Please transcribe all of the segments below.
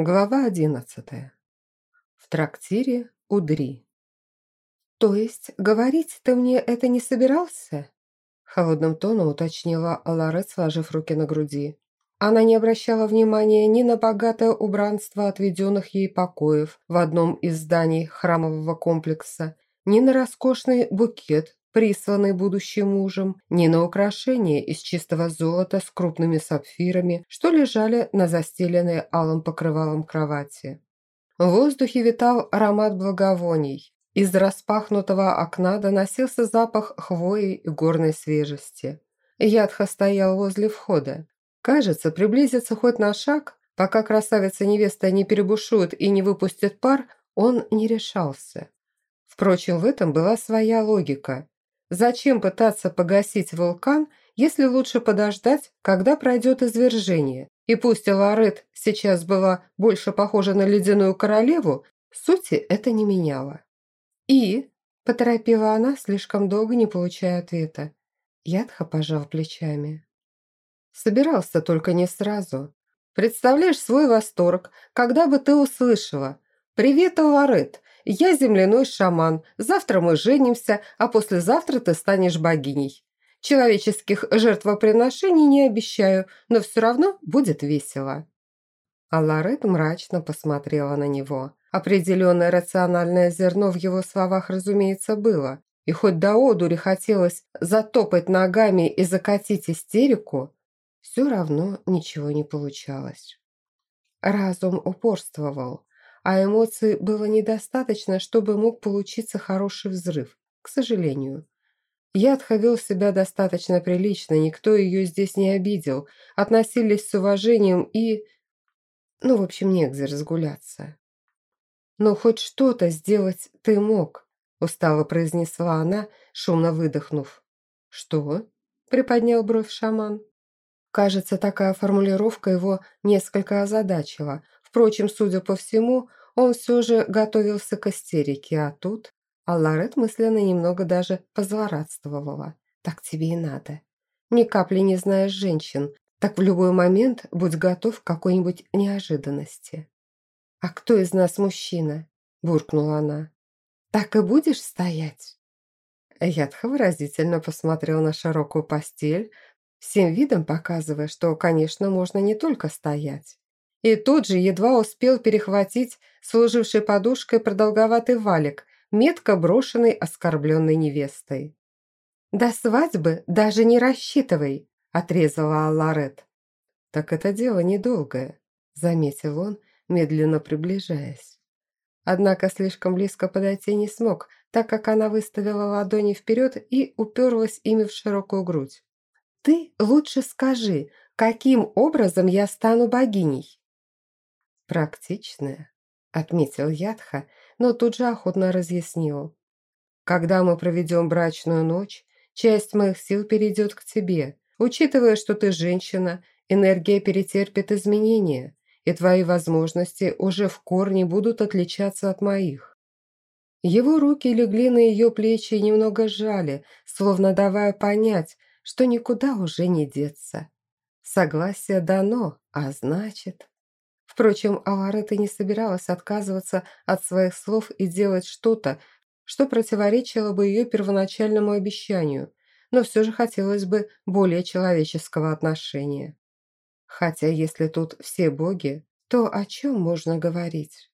Глава одиннадцатая. В трактире Удри. «То есть говорить ты мне это не собирался?» Холодным тоном уточнила Аларет, сложив руки на груди. Она не обращала внимания ни на богатое убранство отведенных ей покоев в одном из зданий храмового комплекса, ни на роскошный букет, присланный будущим мужем, ни на украшения из чистого золота с крупными сапфирами, что лежали на застеленной алым покрывалом кровати. В воздухе витал аромат благовоний. Из распахнутого окна доносился запах хвои и горной свежести. Ядха стоял возле входа. Кажется, приблизиться хоть на шаг, пока красавица-невеста не перебушует и не выпустит пар, он не решался. Впрочем, в этом была своя логика. Зачем пытаться погасить вулкан, если лучше подождать, когда пройдет извержение? И пусть Ларет сейчас была больше похожа на ледяную королеву, сути это не меняло. «И?» – поторопила она, слишком долго не получая ответа. Ядха пожал плечами. Собирался только не сразу. Представляешь свой восторг, когда бы ты услышала «Привет, Ларет! Я земляной шаман. Завтра мы женимся, а послезавтра ты станешь богиней. Человеческих жертвоприношений не обещаю, но все равно будет весело». А Лорет мрачно посмотрела на него. Определенное рациональное зерно в его словах, разумеется, было. И хоть до одури хотелось затопать ногами и закатить истерику, все равно ничего не получалось. Разум упорствовал а эмоций было недостаточно, чтобы мог получиться хороший взрыв, к сожалению. Ядха вел себя достаточно прилично, никто ее здесь не обидел, относились с уважением и... Ну, в общем, негде разгуляться. «Но хоть что-то сделать ты мог», – устало произнесла она, шумно выдохнув. «Что?» – приподнял бровь шаман. Кажется, такая формулировка его несколько озадачила. Впрочем, судя по всему, он все же готовился к истерике, а тут... Алларет мысленно немного даже позлорадствовала. «Так тебе и надо. Ни капли не знаешь женщин, так в любой момент будь готов к какой-нибудь неожиданности». «А кто из нас мужчина?» – буркнула она. «Так и будешь стоять?» Ядха выразительно посмотрел на широкую постель, всем видом показывая, что, конечно, можно не только стоять. И тут же едва успел перехватить служивший подушкой продолговатый валик, метко брошенный оскорбленной невестой. «До свадьбы даже не рассчитывай», – отрезала Алларет. «Так это дело недолгое», – заметил он, медленно приближаясь. Однако слишком близко подойти не смог, так как она выставила ладони вперед и уперлась ими в широкую грудь. «Ты лучше скажи, каким образом я стану богиней?» «Практичная», – отметил Ядха, но тут же охотно разъяснил. «Когда мы проведем брачную ночь, часть моих сил перейдет к тебе. Учитывая, что ты женщина, энергия перетерпит изменения, и твои возможности уже в корне будут отличаться от моих». Его руки легли на ее плечи и немного сжали, словно давая понять, что никуда уже не деться. Согласие дано, а значит... Впрочем, Аларета не собиралась отказываться от своих слов и делать что-то, что противоречило бы ее первоначальному обещанию, но все же хотелось бы более человеческого отношения. Хотя если тут все боги, то о чем можно говорить?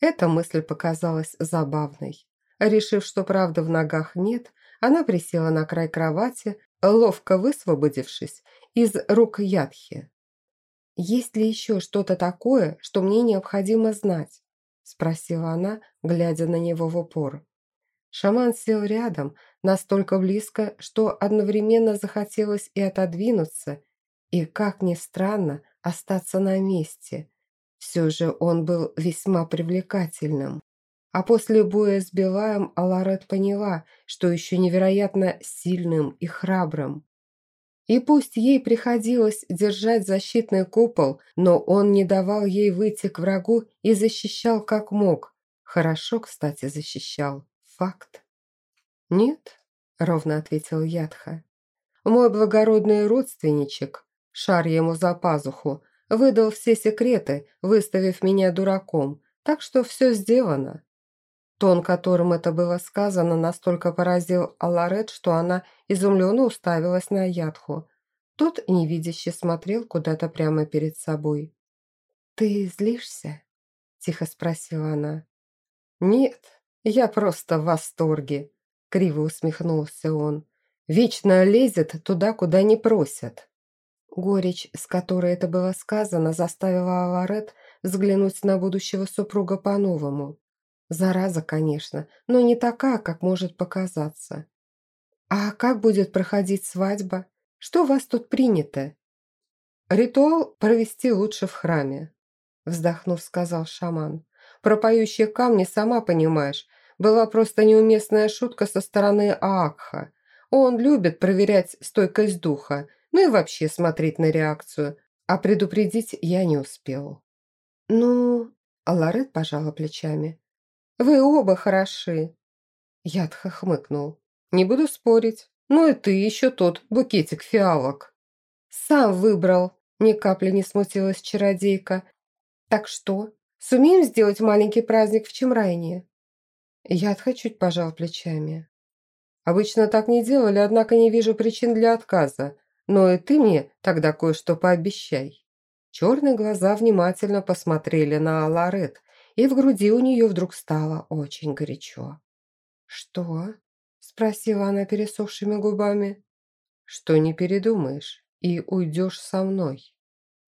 Эта мысль показалась забавной. Решив, что правды в ногах нет, она присела на край кровати, ловко высвободившись из рук Ядхи. «Есть ли еще что-то такое, что мне необходимо знать?» – спросила она, глядя на него в упор. Шаман сел рядом, настолько близко, что одновременно захотелось и отодвинуться, и, как ни странно, остаться на месте. Все же он был весьма привлекательным. А после боя с Белаем Аларет поняла, что еще невероятно сильным и храбрым. И пусть ей приходилось держать защитный купол, но он не давал ей выйти к врагу и защищал как мог. Хорошо, кстати, защищал. Факт. «Нет», — ровно ответил Ядха. «Мой благородный родственничек, шар ему за пазуху, выдал все секреты, выставив меня дураком, так что все сделано. Тон, которым это было сказано, настолько поразил Аларет, что она изумленно уставилась на Ядху. Тот невидяще смотрел куда-то прямо перед собой. «Ты злишься?» – тихо спросила она. «Нет, я просто в восторге», – криво усмехнулся он. «Вечно лезет туда, куда не просят». Горечь, с которой это было сказано, заставила Аларет взглянуть на будущего супруга по-новому. Зараза, конечно, но не такая, как может показаться. «А как будет проходить свадьба? Что у вас тут принято?» «Ритуал провести лучше в храме», – вздохнув, сказал шаман. «Про поющие камни, сама понимаешь, была просто неуместная шутка со стороны Аакха. Он любит проверять стойкость духа, ну и вообще смотреть на реакцию, а предупредить я не успел». «Ну...» – Аларет пожала плечами. Вы оба хороши». Ядха хмыкнул. «Не буду спорить. Ну и ты еще тот букетик фиалок». «Сам выбрал», – ни капли не смутилась чародейка. «Так что, сумеем сделать маленький праздник в Чемрайне?» Ядха чуть пожал плечами. «Обычно так не делали, однако не вижу причин для отказа. Но и ты мне тогда кое-что пообещай». Черные глаза внимательно посмотрели на Аларет, и в груди у нее вдруг стало очень горячо. «Что?» – спросила она пересохшими губами. «Что не передумаешь и уйдешь со мной?»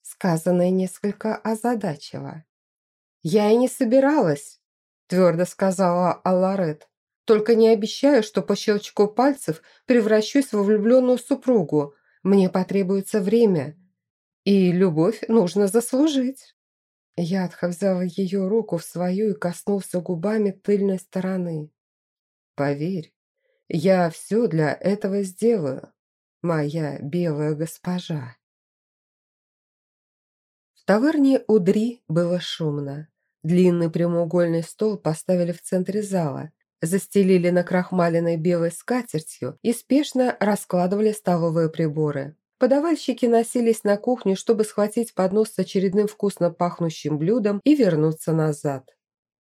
Сказанное несколько озадачило. «Я и не собиралась», – твердо сказала Алларет. «Только не обещаю, что по щелчку пальцев превращусь во влюбленную супругу. Мне потребуется время, и любовь нужно заслужить». Ядха взял ее руку в свою и коснулся губами тыльной стороны. «Поверь, я все для этого сделаю, моя белая госпожа». В таверне Удри было шумно. Длинный прямоугольный стол поставили в центре зала, застелили на крахмаленной белой скатертью и спешно раскладывали столовые приборы. Подавальщики носились на кухню, чтобы схватить поднос с очередным вкусно пахнущим блюдом и вернуться назад.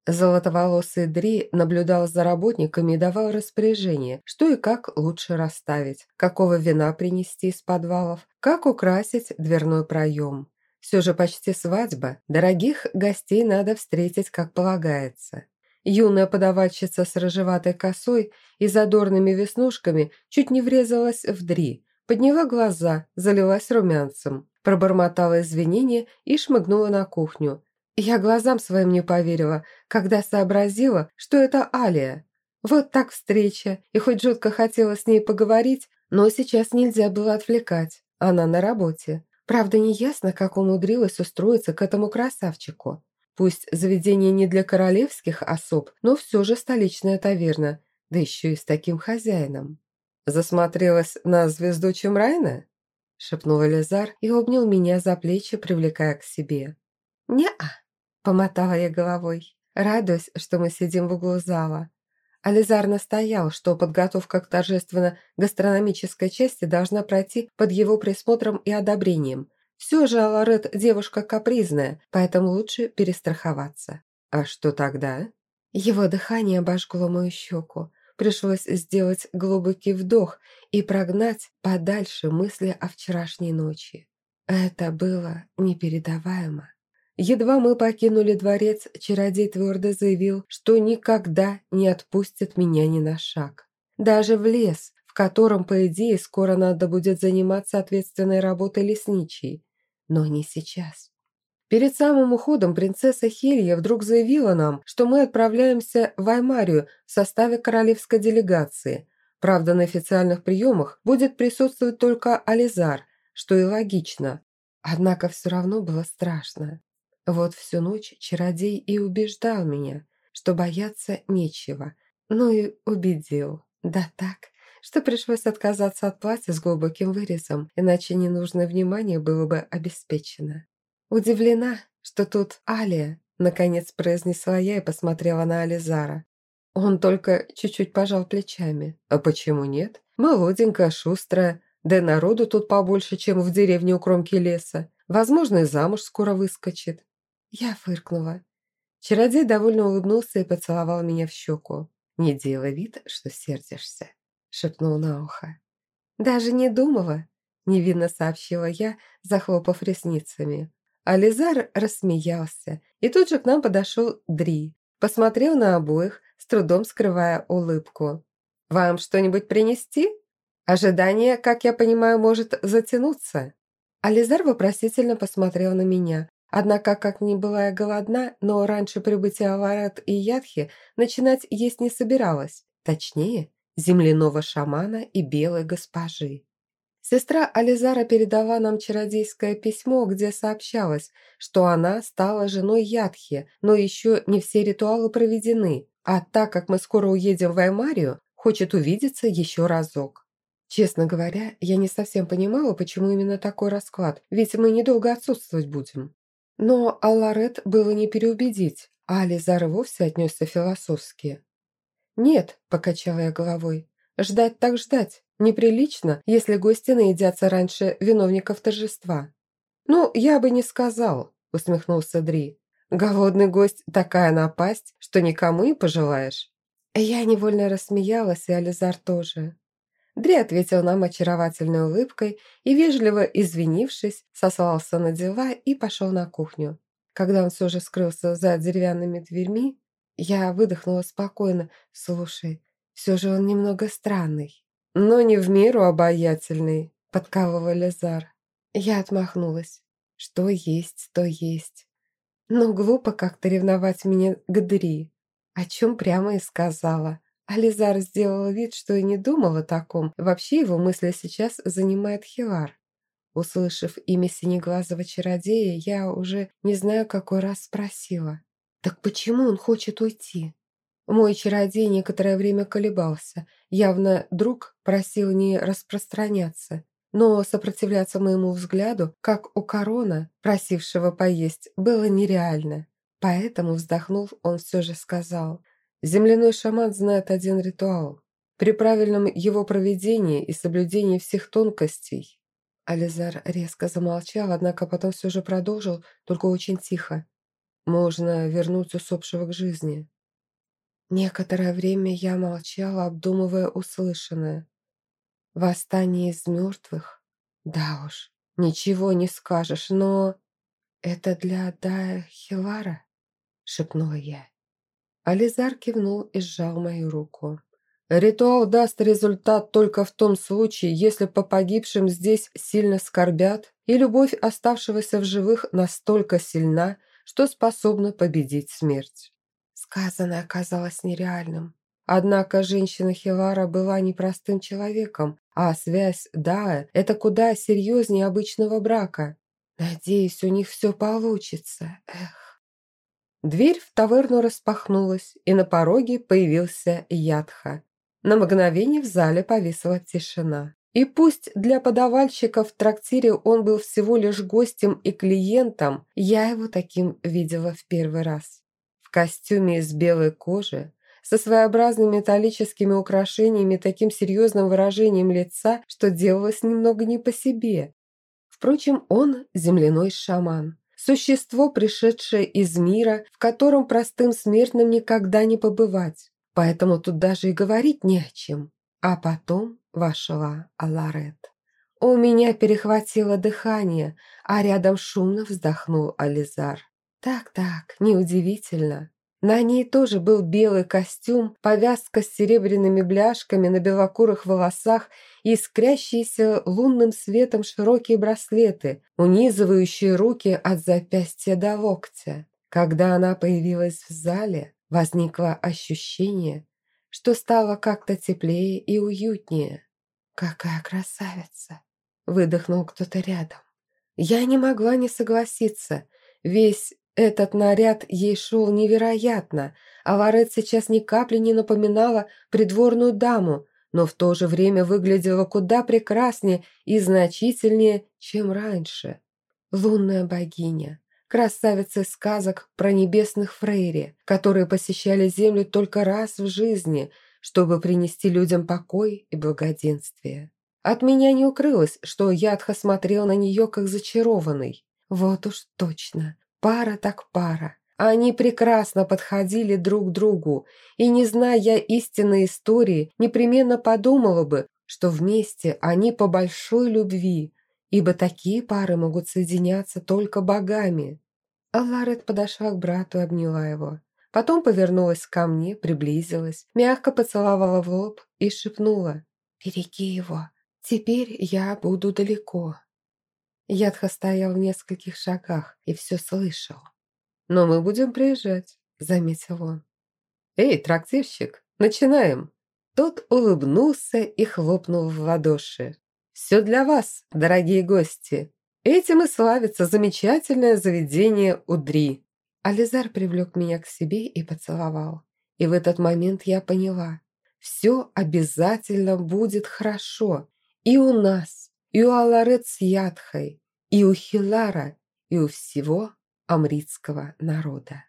Золотоволосый Дри наблюдал за работниками и давал распоряжение, что и как лучше расставить, какого вина принести из подвалов, как украсить дверной проем. Все же почти свадьба, дорогих гостей надо встретить как полагается. Юная подавальщица с рыжеватой косой и задорными веснушками чуть не врезалась в Дри, Подняла глаза, залилась румянцем, пробормотала извинения и шмыгнула на кухню. Я глазам своим не поверила, когда сообразила, что это Алия. Вот так встреча, и хоть жутко хотела с ней поговорить, но сейчас нельзя было отвлекать. Она на работе. Правда, неясно, как умудрилась устроиться к этому красавчику. Пусть заведение не для королевских особ, но все же столичная таверна, да еще и с таким хозяином. «Засмотрелась на звезду Чемрайна?» – шепнул Элизар и обнял меня за плечи, привлекая к себе. «Не-а», – помотала я головой, радуясь, что мы сидим в углу зала. Ализар настоял, что подготовка к торжественно-гастрономической части должна пройти под его присмотром и одобрением. Все же Аларет девушка капризная, поэтому лучше перестраховаться. А что тогда? Его дыхание обожгло мою щеку. Пришлось сделать глубокий вдох и прогнать подальше мысли о вчерашней ночи. Это было непередаваемо. Едва мы покинули дворец, чародей твердо заявил, что никогда не отпустит меня ни на шаг. Даже в лес, в котором, по идее, скоро надо будет заниматься ответственной работой лесничей. Но не сейчас. Перед самым уходом принцесса Хелья вдруг заявила нам, что мы отправляемся в Аймарию в составе королевской делегации. Правда, на официальных приемах будет присутствовать только Ализар, что и логично. Однако все равно было страшно. Вот всю ночь чародей и убеждал меня, что бояться нечего. Ну и убедил. Да так, что пришлось отказаться от платья с глубоким вырезом, иначе ненужное внимание было бы обеспечено. «Удивлена, что тут Алия», – наконец произнесла я и посмотрела на Ализара. Он только чуть-чуть пожал плечами. «А почему нет? Молоденькая, шустрая, да и народу тут побольше, чем в деревне у кромки леса. Возможно, и замуж скоро выскочит. Я фыркнула. Чародей довольно улыбнулся и поцеловал меня в щеку. «Не делай вид, что сердишься», — шепнул на ухо. «Даже не думала», — невинно сообщила я, захлопав ресницами. Ализар рассмеялся, и тут же к нам подошел Дри. Посмотрел на обоих, с трудом скрывая улыбку. «Вам что-нибудь принести? Ожидание, как я понимаю, может затянуться». Ализар вопросительно посмотрел на меня, однако, как ни была я голодна, но раньше прибытия Аларат и Ядхи начинать есть не собиралась. Точнее, земляного шамана и белой госпожи. Сестра Ализара передала нам чародейское письмо, где сообщалось, что она стала женой Ядхи, но еще не все ритуалы проведены, а так как мы скоро уедем в Аймарию, хочет увидеться еще разок. Честно говоря, я не совсем понимала, почему именно такой расклад, ведь мы недолго отсутствовать будем. Но Алларет было не переубедить, а Ализар вовсе отнесся философски. «Нет», – покачала я головой, – «ждать так ждать. Неприлично, если гости наедятся раньше виновников торжества. «Ну, я бы не сказал», – усмехнулся Дри. «Голодный гость – такая напасть, что никому и пожелаешь». Я невольно рассмеялась, и Ализар тоже. Дри ответил нам очаровательной улыбкой и, вежливо извинившись, сослался на дела и пошел на кухню. Когда он все же скрылся за деревянными дверьми, я выдохнула спокойно. «Слушай, все же он немного странный» но не в меру обаятельный», – подкалывал Лизар. Я отмахнулась. «Что есть, то есть. Но глупо как-то ревновать меня к Дри, о чем прямо и сказала. А Лизар сделал вид, что и не думал о таком. Вообще его мысли сейчас занимает Хилар. Услышав имя синеглазого чародея, я уже не знаю, какой раз спросила. «Так почему он хочет уйти?» Мой чародей некоторое время колебался. Явно друг просил не распространяться. Но сопротивляться моему взгляду, как у корона, просившего поесть, было нереально. Поэтому, вздохнув, он все же сказал. Земляной шаман знает один ритуал. При правильном его проведении и соблюдении всех тонкостей. Ализар резко замолчал, однако потом все же продолжил, только очень тихо. Можно вернуть усопшего к жизни. Некоторое время я молчала, обдумывая услышанное. Восстание из мертвых? Да уж, ничего не скажешь, но... Это для Дая Хилара? Шепнула я. Ализар кивнул и сжал мою руку. Ритуал даст результат только в том случае, если по погибшим здесь сильно скорбят, и любовь оставшегося в живых настолько сильна, что способна победить смерть. Сказанное оказалось нереальным. Однако женщина Хилара была непростым человеком, а связь Дая – это куда серьезнее обычного брака. Надеюсь, у них все получится. Эх. Дверь в таверну распахнулась, и на пороге появился Ядха. На мгновение в зале повисла тишина. И пусть для подавальщика в трактире он был всего лишь гостем и клиентом, я его таким видела в первый раз костюме из белой кожи, со своеобразными металлическими украшениями таким серьезным выражением лица, что делалось немного не по себе. Впрочем, он земляной шаман. Существо, пришедшее из мира, в котором простым смертным никогда не побывать. Поэтому тут даже и говорить не о чем. А потом вошла Аларет. У меня перехватило дыхание, а рядом шумно вздохнул Ализар. Так-так, неудивительно. На ней тоже был белый костюм, повязка с серебряными бляшками на белокурых волосах и искрящиеся лунным светом широкие браслеты, унизывающие руки от запястья до локтя. Когда она появилась в зале, возникло ощущение, что стало как-то теплее и уютнее. «Какая красавица!» – выдохнул кто-то рядом. Я не могла не согласиться. Весь этот наряд ей шел невероятно, а Лорет сейчас ни капли не напоминала придворную даму, но в то же время выглядела куда прекраснее и значительнее, чем раньше. Лунная богиня, красавица сказок про небесных фрейри, которые посещали землю только раз в жизни, чтобы принести людям покой и благоденствие. От меня не укрылось, что Ядха смотрел на нее как зачарованный. Вот уж точно, пара так пара. Они прекрасно подходили друг другу, и, не зная истинной истории, непременно подумала бы, что вместе они по большой любви, ибо такие пары могут соединяться только богами. А Ларет подошла к брату и обняла его. Потом повернулась ко мне, приблизилась, мягко поцеловала в лоб и шепнула «Береги его, теперь я буду далеко». Ядха стоял в нескольких шагах и все слышал. «Но мы будем приезжать», — заметил он. «Эй, трактирщик, начинаем!» Тот улыбнулся и хлопнул в ладоши. «Все для вас, дорогие гости. Этим и славится замечательное заведение Удри». Ализар привлек меня к себе и поцеловал. И в этот момент я поняла, все обязательно будет хорошо. И у нас, и у Аларет с Ядхой, и у Хилара, и у всего амритского народа.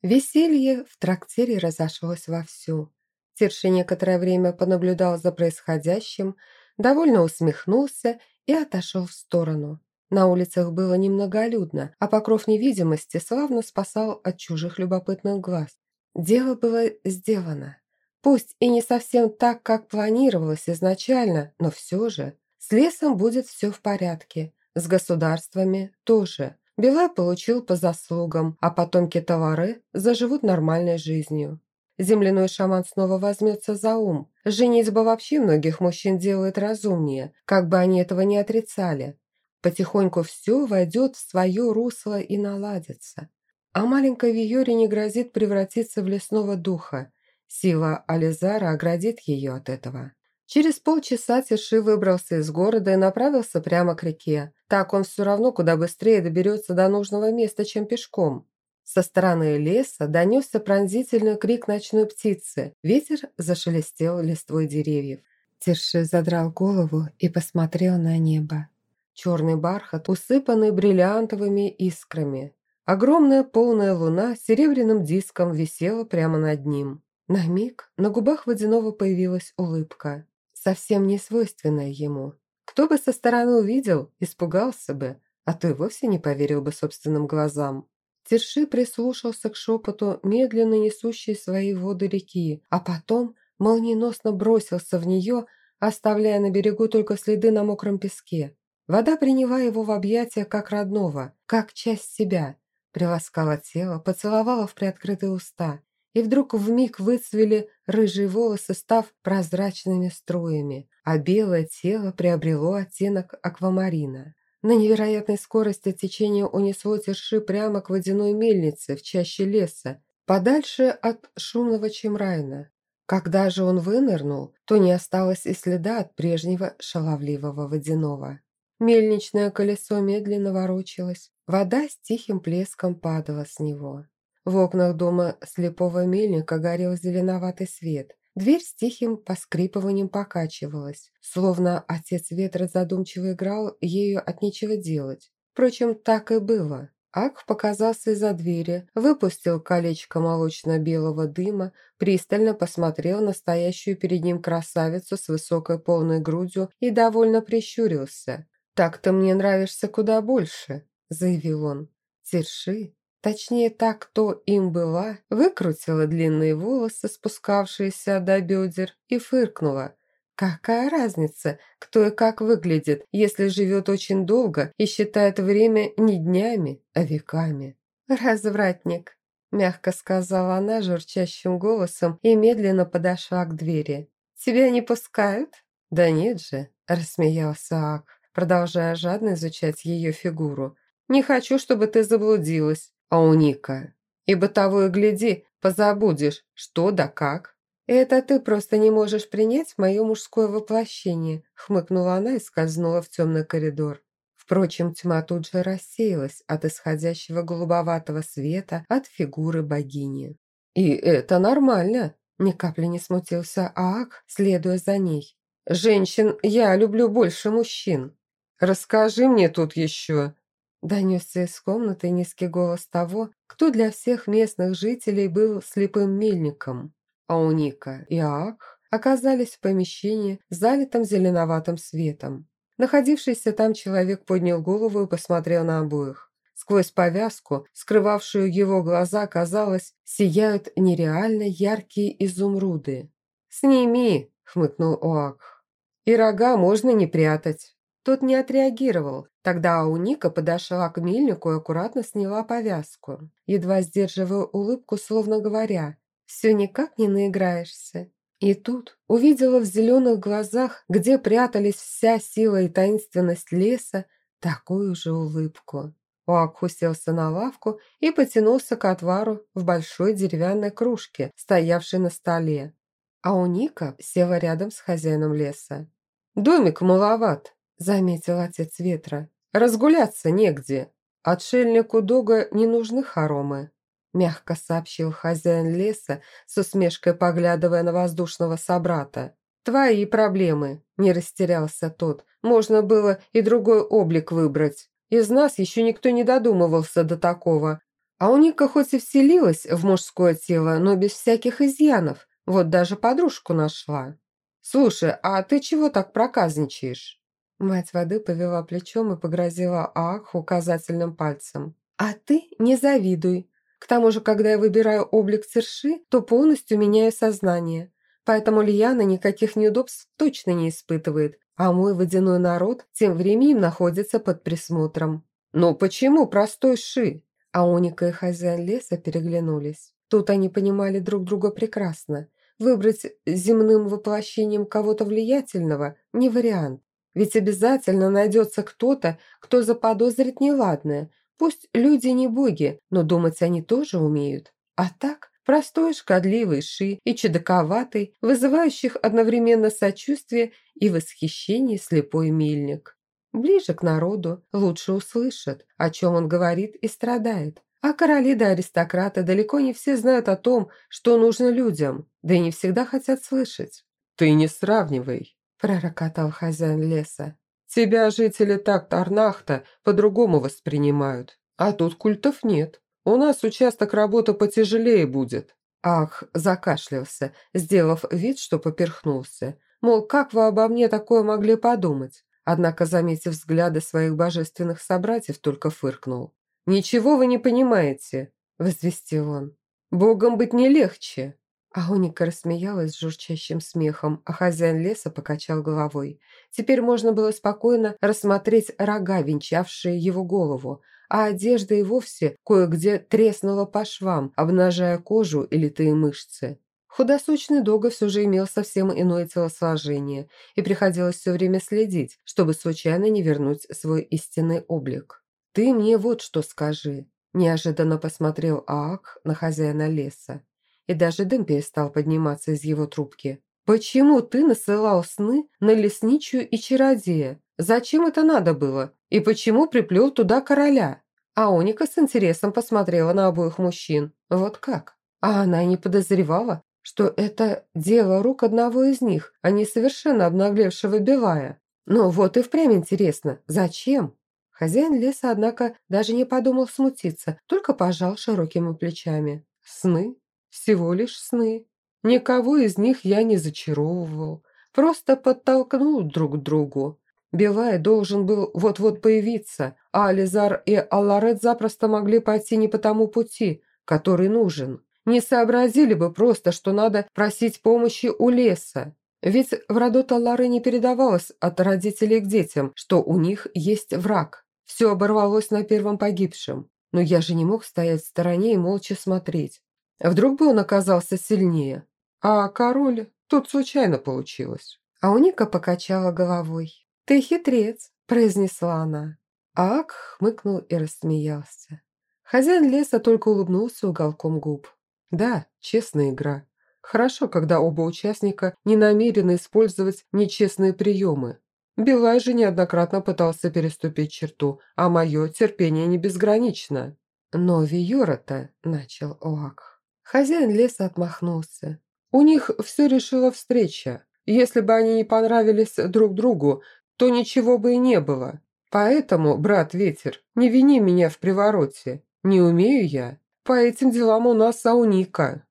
Веселье в трактире разошлось вовсю. Тирши некоторое время понаблюдал за происходящим, довольно усмехнулся и отошел в сторону. На улицах было немноголюдно, а покров невидимости славно спасал от чужих любопытных глаз. Дело было сделано. Пусть и не совсем так, как планировалось изначально, но все же. С лесом будет все в порядке, с государствами тоже. Билай получил по заслугам, а потомки товары заживут нормальной жизнью. Земляной шаман снова возьмется за ум. Женитьба вообще многих мужчин делает разумнее, как бы они этого не отрицали. Потихоньку все войдет в свое русло и наладится. А маленькой Виоре не грозит превратиться в лесного духа. Сила Ализара оградит ее от этого. Через полчаса Тиши выбрался из города и направился прямо к реке. Так он все равно куда быстрее доберется до нужного места, чем пешком. Со стороны леса донесся пронзительный крик ночной птицы. Ветер зашелестел листвой деревьев. Тирши задрал голову и посмотрел на небо. Черный бархат, усыпанный бриллиантовыми искрами. Огромная полная луна серебряным диском висела прямо над ним. На миг на губах водяного появилась улыбка, совсем не свойственная ему. Кто бы со стороны увидел, испугался бы, а то и вовсе не поверил бы собственным глазам. Терши прислушался к шепоту, медленно несущей свои воды реки, а потом молниеносно бросился в нее, оставляя на берегу только следы на мокром песке. Вода приняла его в объятия как родного, как часть себя, приласкала тело, поцеловала в приоткрытые уста, и вдруг вмиг выцвели рыжие волосы, став прозрачными струями, а белое тело приобрело оттенок аквамарина. На невероятной скорости течение унесло Терши прямо к водяной мельнице в чаще леса, подальше от шумного Чемрайна. Когда же он вынырнул, то не осталось и следа от прежнего шаловливого водяного. Мельничное колесо медленно ворочалось, вода с тихим плеском падала с него. В окнах дома слепого мельника горел зеленоватый свет. Дверь с тихим поскрипыванием покачивалась, словно отец ветра задумчиво играл ею от нечего делать. Впрочем, так и было. Ак показался из-за двери, выпустил колечко молочно-белого дыма, пристально посмотрел на стоящую перед ним красавицу с высокой полной грудью и довольно прищурился. «Так ты мне нравишься куда больше», – заявил он. «Терши, Точнее, так, кто им была, выкрутила длинные волосы, спускавшиеся до бедер, и фыркнула. Какая разница, кто и как выглядит, если живет очень долго и считает время не днями, а веками? «Развратник», – мягко сказала она журчащим голосом и медленно подошла к двери. «Тебя не пускают?» «Да нет же», – рассмеялся Ак, продолжая жадно изучать ее фигуру. «Не хочу, чтобы ты заблудилась а у Ника. Ибо того и гляди, позабудешь, что да как. «Это ты просто не можешь принять мое мужское воплощение», хмыкнула она и скользнула в темный коридор. Впрочем, тьма тут же рассеялась от исходящего голубоватого света от фигуры богини. «И это нормально», – ни капли не смутился Аак, следуя за ней. «Женщин я люблю больше мужчин. Расскажи мне тут еще», Донесся из комнаты низкий голос того, кто для всех местных жителей был слепым мельником. А у Ника и Аак оказались в помещении, залитом зеленоватым светом. Находившийся там человек поднял голову и посмотрел на обоих. Сквозь повязку, скрывавшую его глаза, казалось, сияют нереально яркие изумруды. «Сними!» – хмыкнул Оак. «И рога можно не прятать». Тот не отреагировал. Тогда Ауника подошла к мельнику и аккуратно сняла повязку, едва сдерживая улыбку, словно говоря, «Все никак не наиграешься». И тут увидела в зеленых глазах, где прятались вся сила и таинственность леса, такую же улыбку. Уак уселся на лавку и потянулся к отвару в большой деревянной кружке, стоявшей на столе. А у Ника села рядом с хозяином леса. «Домик маловат», – заметил отец ветра. «Разгуляться негде. Отшельнику Дога не нужны хоромы», – мягко сообщил хозяин леса, с усмешкой поглядывая на воздушного собрата. «Твои проблемы», – не растерялся тот. «Можно было и другой облик выбрать. Из нас еще никто не додумывался до такого. А у Ника хоть и вселилась в мужское тело, но без всяких изъянов. Вот даже подружку нашла. «Слушай, а ты чего так проказничаешь?» Мать воды повела плечом и погрозила Ааху указательным пальцем. «А ты не завидуй. К тому же, когда я выбираю облик Церши, то полностью меняю сознание. Поэтому Лияна никаких неудобств точно не испытывает, а мой водяной народ тем временем находится под присмотром. «Но почему простой Ши?» А Уника и хозяин леса переглянулись. Тут они понимали друг друга прекрасно. Выбрать земным воплощением кого-то влиятельного – не вариант. Ведь обязательно найдется кто-то, кто заподозрит неладное. Пусть люди не боги, но думать они тоже умеют. А так, Простой, шкодливый ши и чудаковатый, вызывающих одновременно сочувствие и восхищение слепой мельник. Ближе к народу, лучше услышат, о чем он говорит и страдает. А короли да аристократы далеко не все знают о том, что нужно людям, да и не всегда хотят слышать. «Ты не сравнивай», – пророкотал хозяин леса. «Тебя жители так Тарнахта по-другому воспринимают, а тут культов нет. У нас участок работы потяжелее будет». Ах, закашлялся, сделав вид, что поперхнулся. Мол, как вы обо мне такое могли подумать? Однако, заметив взгляды своих божественных собратьев, только фыркнул. «Ничего вы не понимаете», – возвестил он. «Богом быть не легче». А Уника рассмеялась журчащим смехом, а хозяин леса покачал головой. Теперь можно было спокойно рассмотреть рога, венчавшие его голову, а одежда и вовсе кое-где треснула по швам, обнажая кожу и литые мышцы. Худосочный Дога все же имел совсем иное телосложение, и приходилось все время следить, чтобы случайно не вернуть свой истинный облик. «Ты мне вот что скажи», – неожиданно посмотрел Аак на хозяина леса, и даже дым перестал подниматься из его трубки. «Почему ты насылал сны на лесничую и чародея? Зачем это надо было? И почему приплел туда короля?» А Оника с интересом посмотрела на обоих мужчин. Вот как? А она не подозревала, что это дело рук одного из них, а не совершенно обнаглевшего Белая. Но вот и впрямь интересно, зачем? Хозяин леса, однако, даже не подумал смутиться, только пожал широкими плечами. Сны? Всего лишь сны. Никого из них я не зачаровывал. Просто подтолкнул друг к другу. Белай должен был вот-вот появиться, а Ализар и Алларет запросто могли пойти не по тому пути, который нужен. Не сообразили бы просто, что надо просить помощи у леса. Ведь в роду Талары не передавалось от родителей к детям, что у них есть враг. Все оборвалось на первом погибшем. Но я же не мог стоять в стороне и молча смотреть. Вдруг бы он оказался сильнее. А король тут случайно получилось. А Уника покачала головой. «Ты хитрец», – произнесла она. Ак хмыкнул и рассмеялся. Хозяин леса только улыбнулся уголком губ. «Да, честная игра. Хорошо, когда оба участника не намерены использовать нечестные приемы. Билай же неоднократно пытался переступить черту, а мое терпение не безгранично». «Но Виора-то», – начал Оак. Хозяин леса отмахнулся. «У них все решила встреча. Если бы они не понравились друг другу, то ничего бы и не было. Поэтому, брат Ветер, не вини меня в привороте. Не умею я. По этим делам у нас ауника».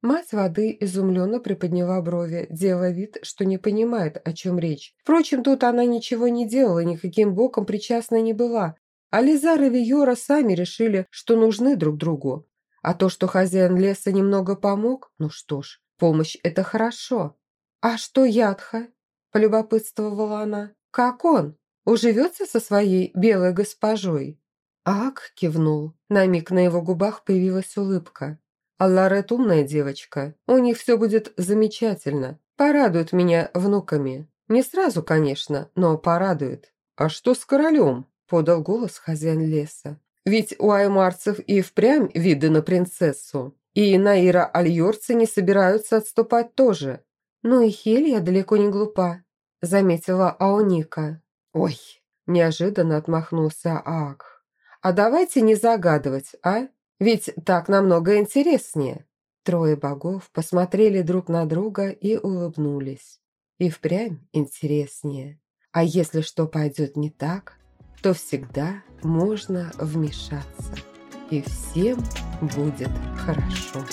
Мать воды изумленно приподняла брови, делая вид, что не понимает, о чем речь. Впрочем, тут она ничего не делала, никаким боком причастна не была. А Лизар и Виора сами решили, что нужны друг другу. А то, что хозяин леса немного помог, ну что ж, помощь – это хорошо. «А что Ядха?» – полюбопытствовала она. «Как он? Уживется со своей белой госпожой?» Ак кивнул. На миг на его губах появилась улыбка. А Ларет умная девочка. У них все будет замечательно. Порадует меня внуками. Не сразу, конечно, но порадует. А что с королем? Подал голос хозяин леса. Ведь у аймарцев и впрямь виды на принцессу. И Наира Альорцы не собираются отступать тоже. Ну и Хелья далеко не глупа, заметила Ауника. Ой, неожиданно отмахнулся Ак. А давайте не загадывать, а? Ведь так намного интереснее». Трое богов посмотрели друг на друга и улыбнулись. И впрямь интереснее. А если что пойдет не так, то всегда можно вмешаться. И всем будет хорошо.